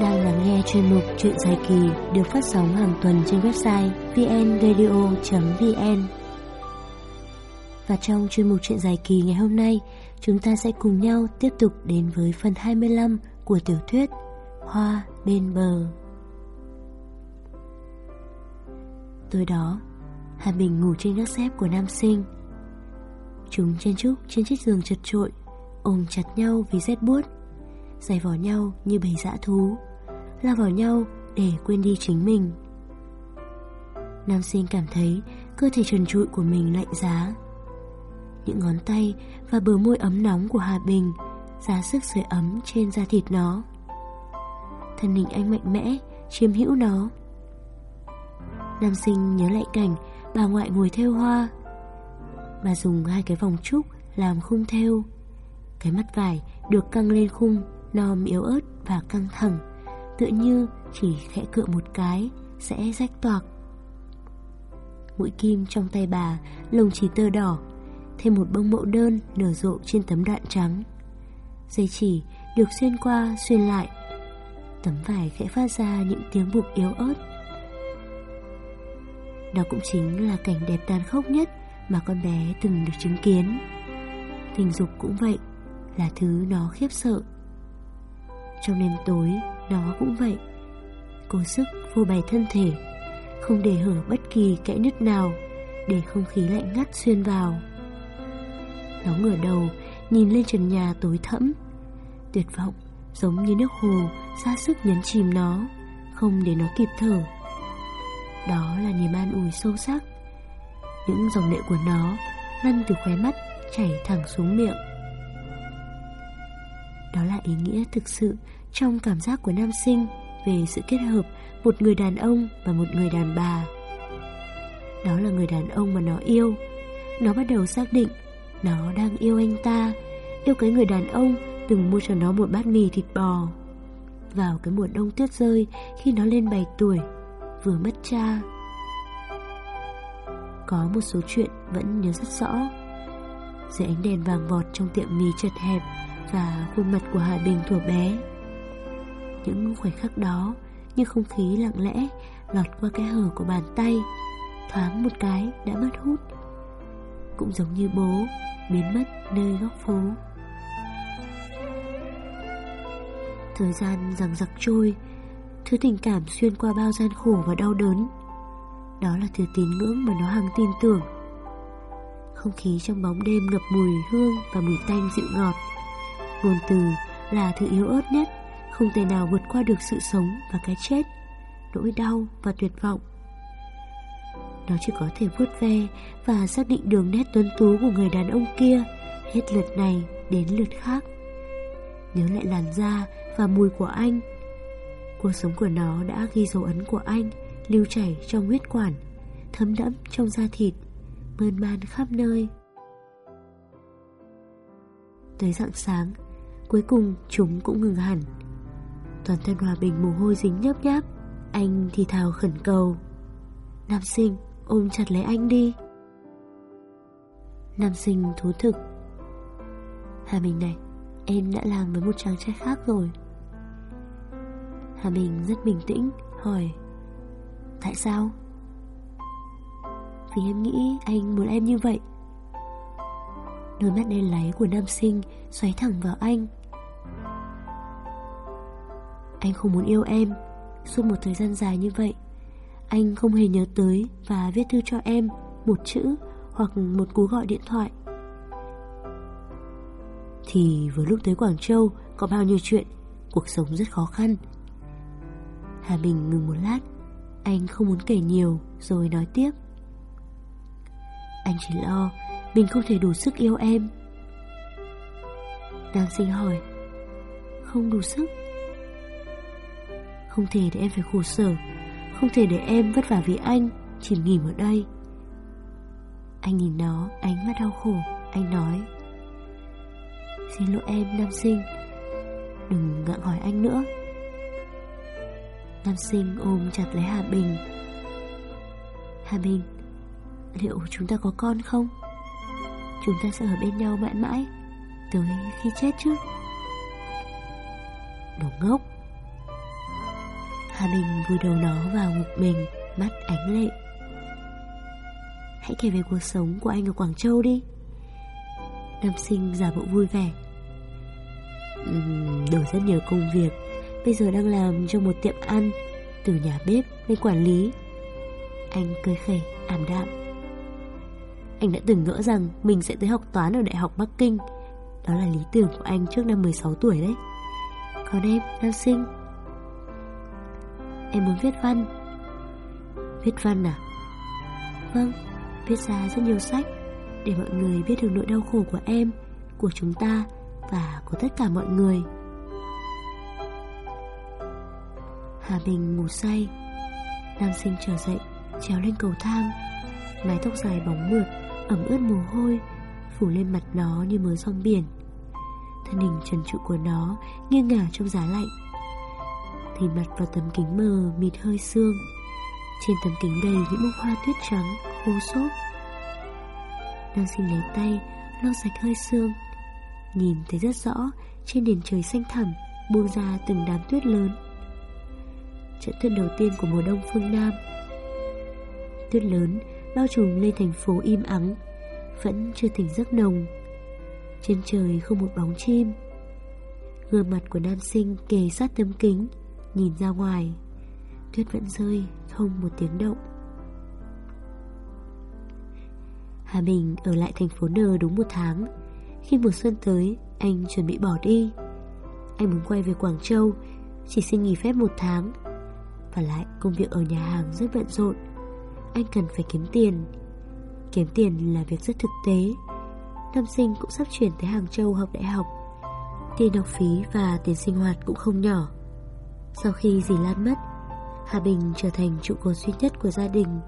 đang lắng nghe chuyên mục Chuyện dài kỳ được phát sóng hàng tuần trên website vnradio.vn. Và trong chuyên mục Chuyện dài kỳ ngày hôm nay, chúng ta sẽ cùng nhau tiếp tục đến với phần 25 của tiểu thuyết Hoa bên bờ. Tối đó, Hà Bình ngủ trên gác xếp của nam sinh. Chúng chen chúc trên chiếc giường chật trội, ôm chặt nhau vì rét buốt, giày vò nhau như bầy dã thú, lao vào nhau để quên đi chính mình. Nam sinh cảm thấy cơ thể trần trụi của mình lạnh giá. Những ngón tay và bờ môi ấm nóng của Hà Bình ra sức sưởi ấm trên da thịt nó. Thân hình anh mạnh mẽ, chiếm hữu nó. Nam sinh nhớ lại cảnh bà ngoại ngồi theo hoa. Bà dùng hai cái vòng trúc làm khung theo. Cái mắt vải được căng lên khung, non yếu ớt và căng thẳng, tựa như chỉ khẽ cựa một cái sẽ rách toạc. Mũi kim trong tay bà lồng chỉ tơ đỏ, thêm một bông mẫu đơn nở rộ trên tấm đạn trắng. Dây chỉ được xuyên qua xuyên lại. Tấm vải khẽ phát ra những tiếng bục yếu ớt đó cũng chính là cảnh đẹp tàn khốc nhất mà con bé từng được chứng kiến. Tình dục cũng vậy, là thứ nó khiếp sợ. Trong đêm tối, nó cũng vậy. Cố sức phô bày thân thể, không để hở bất kỳ kẽ nứt nào để không khí lạnh ngắt xuyên vào. Nó ngửa đầu, nhìn lên trần nhà tối thẫm. Tuyệt vọng, giống như nước hồ, ra sức nhấn chìm nó, không để nó kịp thở. Đó là niềm an ủi sâu sắc Những dòng lệ của nó Lăn từ khóe mắt Chảy thẳng xuống miệng Đó là ý nghĩa thực sự trong cảm giác của nam sinh Về sự kết hợp Một người đàn ông và một người đàn bà. Đó là người đàn ông mà nó yêu. Nó bắt đầu xác định Nó đang yêu anh ta, Yêu cái người đàn ông Từng mua cho nó một bát mì thịt bò. Vào cái mùa đông tuyết rơi, Khi nó lên 7 tuổi, vừa mất cha. Có một số chuyện vẫn nhớ rất rõ. Dưới ánh đèn vàng vọt trong tiệm mì chật hẹp Và khuôn mặt của Hà Bình thuở bé những khoảnh khắc đó Như không khí lặng lẽ Lọt qua cái hở của bàn tay, Thoáng một cái đã mất hút. Cũng giống như bố, Biến mất nơi góc phố. Thời gian rằng giặc trôi, Thứ tình cảm xuyên qua bao gian khổ và đau đớn. Đó là thứ tín ngưỡng mà nó hằng tin tưởng. Không khí trong bóng đêm ngập mùi hương và mùi tanh dịu ngọt, Ngôn từ là thứ yếu ớt nhất không thể nào vượt qua được sự sống và cái chết, Nỗi đau và tuyệt vọng. Nó chỉ có thể vuốt ve và xác định đường nét tuấn tú của người đàn ông kia Hết lượt này đến lượt khác. Nhớ lại làn da và mùi của anh. Cuộc sống của nó đã ghi dấu ấn của anh, Lưu chảy trong huyết quản, Thấm đẫm trong da thịt, Mơn man khắp nơi. Tới rạng sáng, Cuối cùng chúng cũng ngừng hẳn. Toàn thân hòa bình mồ hôi dính nhấp nháp. Anh thì thào khẩn cầu. Nam sinh, ôm chặt lấy anh đi. Nam sinh thú thực. Hà Bình này, Em đã làm với một chàng trai khác rồi. Hà Bình rất bình tĩnh, Hỏi, Tại sao? Vì em nghĩ anh muốn em như vậy. Đôi mắt đen láy của nam sinh Xoáy thẳng vào anh. Anh không muốn yêu em. Suốt một thời gian dài như vậy, Anh không hề nhớ tới Và viết thư cho em Một chữ hoặc một cú gọi điện thoại. Thì vừa lúc tới Quảng Châu, Có bao nhiêu chuyện, Cuộc sống rất khó khăn. Hà Bình ngừng một lát, Anh không muốn kể nhiều Rồi nói tiếp. Anh chỉ lo Mình không thể đủ sức yêu em. Nàng sinh hỏi, Không đủ sức? Không thể để em phải khổ sở, Không thể để em vất vả vì anh, chỉ nghỉ ở đây. Anh nhìn nó, ánh mắt đau khổ, Anh nói, Xin lỗi em, nam sinh, Đừng ngặng hỏi anh nữa. Nam sinh ôm chặt lấy Hà Bình. Hà Bình, Liệu chúng ta có con không? Chúng ta sẽ ở bên nhau mãi mãi, Tới khi chết chứ. Đồ ngốc. Hà Bình vùi đầu nó vào ngực mình Mắt ánh lệ. Hãy kể về cuộc sống của anh ở Quảng Châu đi. Nam sinh giả bộ vui vẻ. Uhm, Đổi rất nhiều công việc. Bây giờ đang làm trong một tiệm ăn Từ nhà bếp lên quản lý. Anh cười khẩy, ảm đạm. Anh đã từng ngỡ rằng Mình sẽ tới học toán ở Đại học Bắc Kinh. Đó là lý tưởng của anh trước năm 16 tuổi đấy. Còn em, Nam sinh? Em muốn viết văn. Viết văn à? Vâng, viết ra rất nhiều sách Để mọi người biết được nỗi đau khổ của em Của chúng ta Và của tất cả mọi người. Hà Bình ngủ say Nam sinh trở dậy Trèo lên cầu thang. Mái tóc dài bóng mượt Ẩm ướt mồ hôi Phủ lên mặt nó như mớ rong biển. Thân hình trần trụ của nó Nghiêng ngả trong giá lạnh. Thì mặt vào tấm kính mờ Mịt hơi sương Trên tấm kính đầy những bông hoa tuyết trắng Khô xốp Nam sinh lấy tay lau sạch hơi sương Nhìn thấy rất rõ Trên nền trời xanh thẳm Buông ra từng đám tuyết lớn trận tuyết đầu tiên của mùa đông phương Nam. Tuyết lớn bao trùm lên thành phố im ắng, vẫn chưa tỉnh giấc nồng. Trên trời không một bóng chim. Gương mặt của nam sinh kề sát tấm kính, nhìn ra ngoài. Tuyết vẫn rơi, không một tiếng động. Hà Bình ở lại thành phố N đúng một tháng. Khi mùa xuân tới, anh chuẩn bị bỏ đi. Anh muốn quay về Quảng Châu, chỉ xin nghỉ phép một tháng và lại công việc ở nhà hàng rất bận rộn Anh cần phải kiếm tiền Kiếm tiền là việc rất thực tế Nam sinh cũng sắp chuyển tới Hàng Châu học đại học Tiền học phí và tiền sinh hoạt cũng không nhỏ sau khi dì Lan mất, Hà Bình trở thành trụ cột duy nhất của gia đình.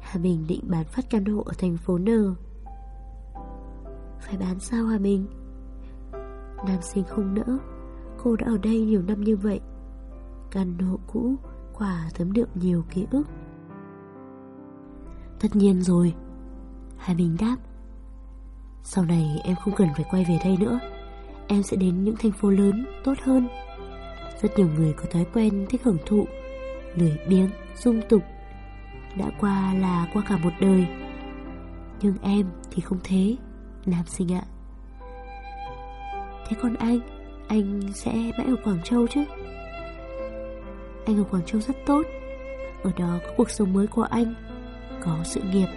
Hà Bình định bán phát căn hộ ở thành phố N. Phải bán sao Hà Bình? Nam sinh không nỡ, Cô đã ở đây nhiều năm như vậy. Căn hộ cũ quả thấm đượm nhiều ký ức. Tất nhiên rồi, Hà Bình đáp. Sau này em không cần phải quay về đây nữa. Em sẽ đến những thành phố lớn tốt hơn. Rất nhiều người có thói quen thích hưởng thụ Lười biếng, dung tục Đã qua là qua cả một đời. Nhưng em thì không thế Nam sinh ạ. Thế còn anh Anh sẽ mãi ở Quảng Châu chứ? Anh ở Quảng Châu rất tốt. Ở đó có cuộc sống mới của anh Có sự nghiệp.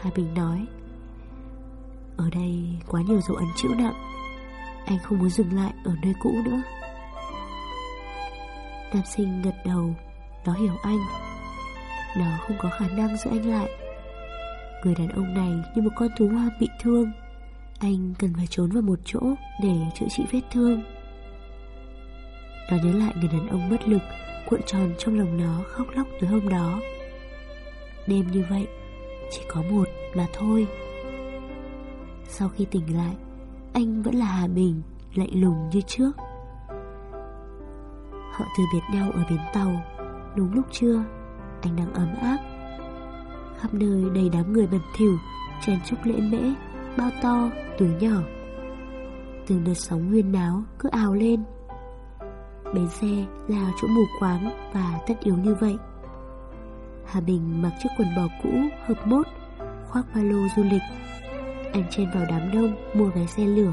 Hà Bình nói Ở đây quá nhiều dấu ấn chịu nặng Anh không muốn dừng lại ở nơi cũ nữa. Nam sinh gật đầu, Nó hiểu anh. Nó không có khả năng giữ anh lại. Người đàn ông này như một con thú hoang bị thương. Anh cần phải trốn vào một chỗ Để chữa trị vết thương. Nó nhớ lại người đàn ông bất lực, Cuộn tròn trong lòng nó khóc lóc tối hôm đó. Đêm như vậy, Chỉ có một mà thôi. Sau khi tỉnh lại, Anh vẫn là Hà Bình, Lạnh lùng như trước. Họ từ biệt nhau ở bến tàu. Đúng lúc trưa Anh đang ấm áp. Khắp nơi đầy đám người bẩn thỉu Chen chúc lễ mễ Bao to, túi nhỏ. Từng đợt sóng huyên náo cứ ào lên. Bến xe là chỗ mù quáng và tất yếu như vậy. Hà Bình mặc chiếc quần bò cũ hợp mốt Khoác ba lô du lịch Anh chen vào đám đông mua vé xe lửa.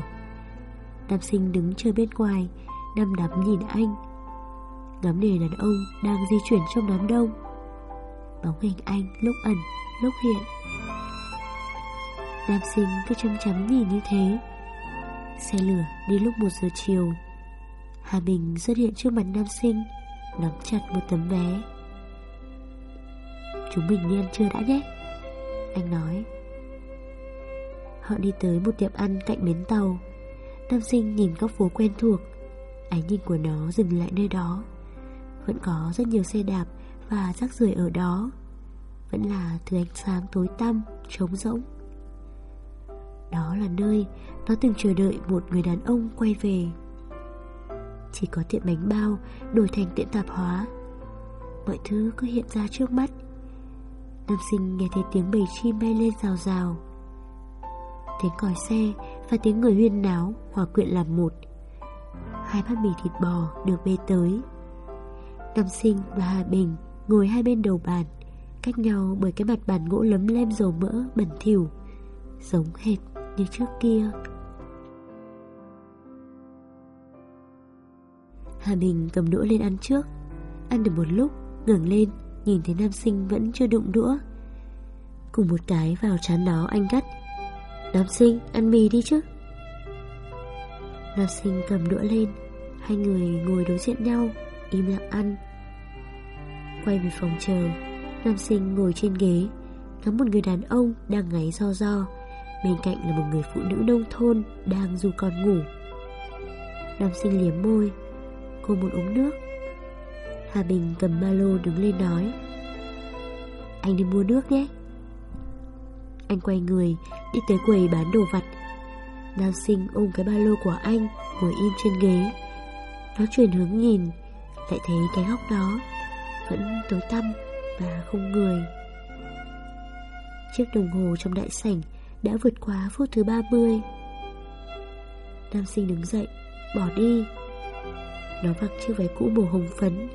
Nam sinh đứng chơi bên ngoài Đăm đắm nhìn anh. Ngắm nề đàn ông đang di chuyển trong đám đông. Bóng hình anh lúc ẩn, lúc hiện. Nam sinh cứ chăm chăm nhìn như thế. Xe lửa đi lúc 1 giờ chiều. Hà Bình xuất hiện trước mặt nam sinh, Nắm chặt một tấm vé. Chúng mình đi ăn trưa đã nhé, Anh nói. Họ đi tới một tiệm ăn cạnh bến tàu. Nam sinh nhìn góc phố quen thuộc. Ánh nhìn của nó dừng lại nơi đó. Vẫn có rất nhiều xe đạp Và rác rưởi ở đó. Vẫn là thứ ánh sáng tối tăm, Trống rỗng. Đó là nơi Nó từng chờ đợi một người đàn ông quay về. Chỉ có tiệm bánh bao đổi thành tiệm tạp hóa. Mọi thứ cứ hiện ra trước mắt. Nam sinh nghe thấy tiếng bầy chim bay lên rào rào. Tiếng còi xe và tiếng người huyên náo hòa quyện làm một. Hai bát mì thịt bò được bê tới. Nam Sinh và Hà Bình ngồi hai bên đầu bàn, cách nhau bởi cái mặt bàn gỗ lấm lem dầu mỡ bẩn thỉu, giống hệt như trước kia. Hà Bình cầm đũa lên ăn trước, ăn được một lúc, ngẩng lên, nhìn thấy Nam Sinh vẫn chưa đụng đũa. Cùng một cái vào chán nó anh gắt. Nam Sinh, ăn mì đi chứ. Nam Sinh cầm đũa lên, hai người ngồi đối diện nhau, im lặng ăn. Quay về phòng chờ, Nam Sinh ngồi trên ghế, ngắm một người đàn ông đang ngáy do do, bên cạnh là một người phụ nữ nông thôn đang du con ngủ. Nam Sinh liếm môi, cô muốn uống nước. Hà Bình cầm ba lô đứng lên nói, anh đi mua nước nhé. Anh quay người, đi tới quầy bán đồ vặt. Nam Sinh ôm cái ba lô của anh, ngồi im trên ghế. Nó chuyển hướng nhìn, lại thấy cái góc đó vẫn tối tăm và không người. Chiếc đồng hồ trong đại sảnh đã vượt qua phút thứ 30. Nam sinh đứng dậy, bỏ đi. Nó mặc chiếc váy cũ màu hồng phấn,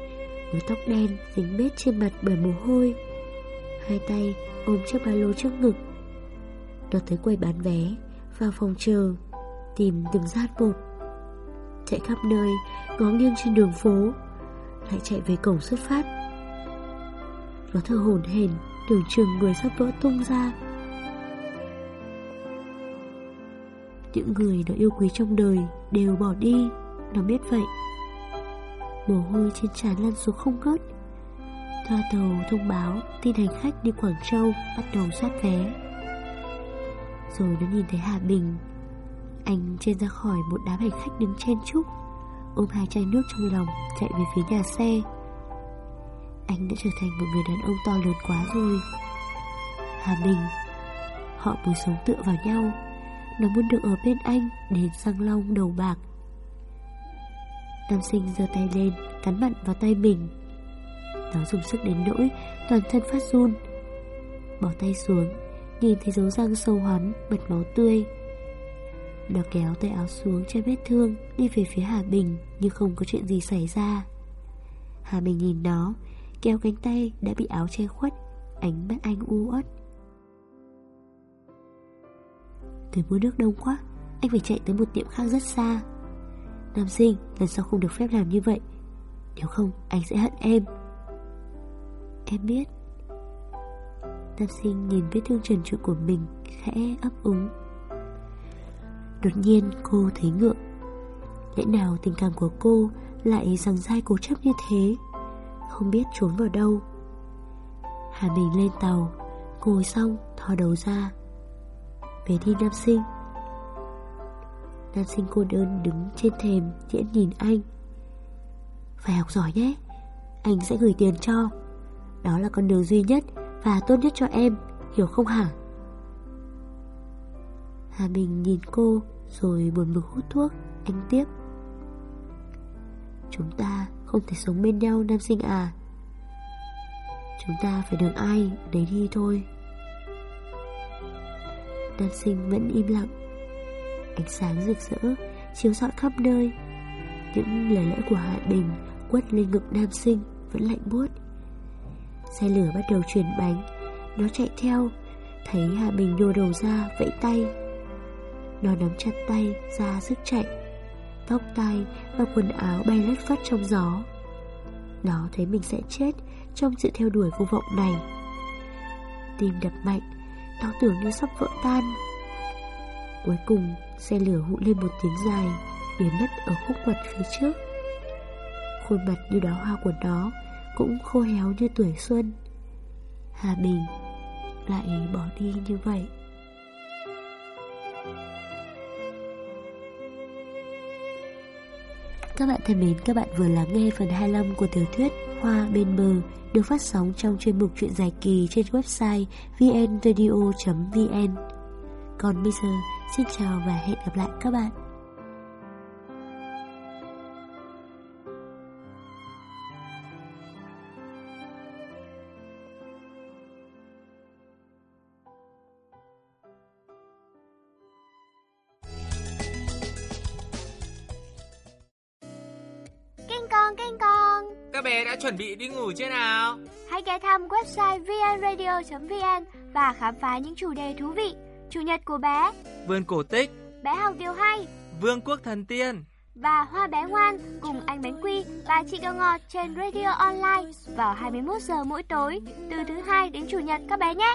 với tóc đen dính bết trên mặt bởi mồ hôi. Hai tay ôm chiếc ba lô trước ngực. Nó tới quầy bán vé, vào phòng chờ, tìm từng giác bột, Chạy khắp nơi, ngó nghiêng trên đường phố, lại chạy về cổng xuất phát. Nó thở hổn hển, tưởng chừng người sắp vỡ tung ra. Những người nó yêu quý trong đời đều bỏ đi, nó biết vậy. Mồ hôi trên trán lăn xuống không ngớt. Toa tàu thông báo tin hành khách đi Quảng Châu bắt đầu soát vé. Rồi nó nhìn thấy Hà Bình Anh trên ra khỏi một đám hành khách đứng chen chúc Ôm hai chai nước trong lòng Chạy về phía nhà xe anh đã trở thành một người đàn ông to lớn quá rồi. Hà Bình, Họ muốn sống tựa vào nhau. Nó muốn được ở bên anh Đến răng long đầu bạc. Nam sinh giơ tay lên, Cắn mặn vào tay mình. Nó dùng sức đến nỗi Toàn thân phát run. Bỏ tay xuống, Nhìn thấy dấu răng sâu hóm Bật máu tươi. Nó kéo tay áo xuống che vết thương, Đi về phía Hà Bình, Nhưng không có chuyện gì xảy ra. Hà Bình nhìn nó Kéo cánh tay đã bị áo che khuất, Ánh mắt anh u uất. Tôi mua nước đông quá, Anh phải chạy tới một tiệm khác rất xa. Nam sinh, Lần sau không được phép làm như vậy. Nếu không, anh sẽ hận em. Em biết. Nam sinh nhìn vết thương trần trụi của mình, Khẽ ấp úng. Đột nhiên, cô thấy ngượng. Lẽ nào tình cảm của cô Lại rằng dai cố chấp như thế? Không biết trốn vào đâu. Hà Bình lên tàu Ngồi xong thò đầu ra. Về đi Nam sinh. Nam sinh cô đơn đứng trên thềm Tiễn nhìn anh. Phải học giỏi nhé Anh sẽ gửi tiền cho. Đó là con đường duy nhất và tốt nhất cho em, hiểu không hả? Hà Bình nhìn cô rồi buồn bực hút thuốc, anh tiếp. Chúng ta không thể sống bên nhau, nam sinh à? Chúng ta phải đường ai đấy đi thôi. Nam sinh vẫn im lặng. Ánh sáng rực rỡ, chiếu rọi khắp nơi. Những lời lẽ của Hạ Bình quất lên ngực nam sinh, vẫn lạnh buốt. Xe lửa bắt đầu chuyển bánh Nó chạy theo Thấy Hà Bình nhô đầu ra, vẫy tay Nó nắm chặt tay, ra sức chạy Tóc tai và quần áo bay lất phất trong gió. Nó thấy mình sẽ chết Trong sự theo đuổi vô vọng này. Tim đập mạnh, Nó tưởng như sắp vỡ tan. Cuối cùng, Xe lửa hụ lên một tiếng dài, Biến mất ở khúc quật phía trước. Khuôn mặt như đóa hoa của nó cũng khô héo như tuổi xuân. Hà Bình lại bỏ đi như vậy. Các bạn thân mến, các bạn vừa lắng nghe phần 25 của tiểu thuyết Hoa bên bờ được phát sóng trong chuyên mục truyện dài kỳ trên website vnradio.vn. Còn bây giờ, xin chào và hẹn gặp lại các bạn. Con, keng con các bé đã chuẩn bị đi ngủ chưa nào? Hãy ghé thăm website vnradio.vn và khám phá những chủ đề thú vị. Chủ nhật của bé, Vườn cổ tích, bé học điều hay Vương quốc thần tiên. và Hoa bé ngoan cùng anh Bánh Quy và chị Kẹo Ngọt trên Radio Online vào 21 giờ mỗi tối từ thứ hai đến chủ nhật các bé nhé.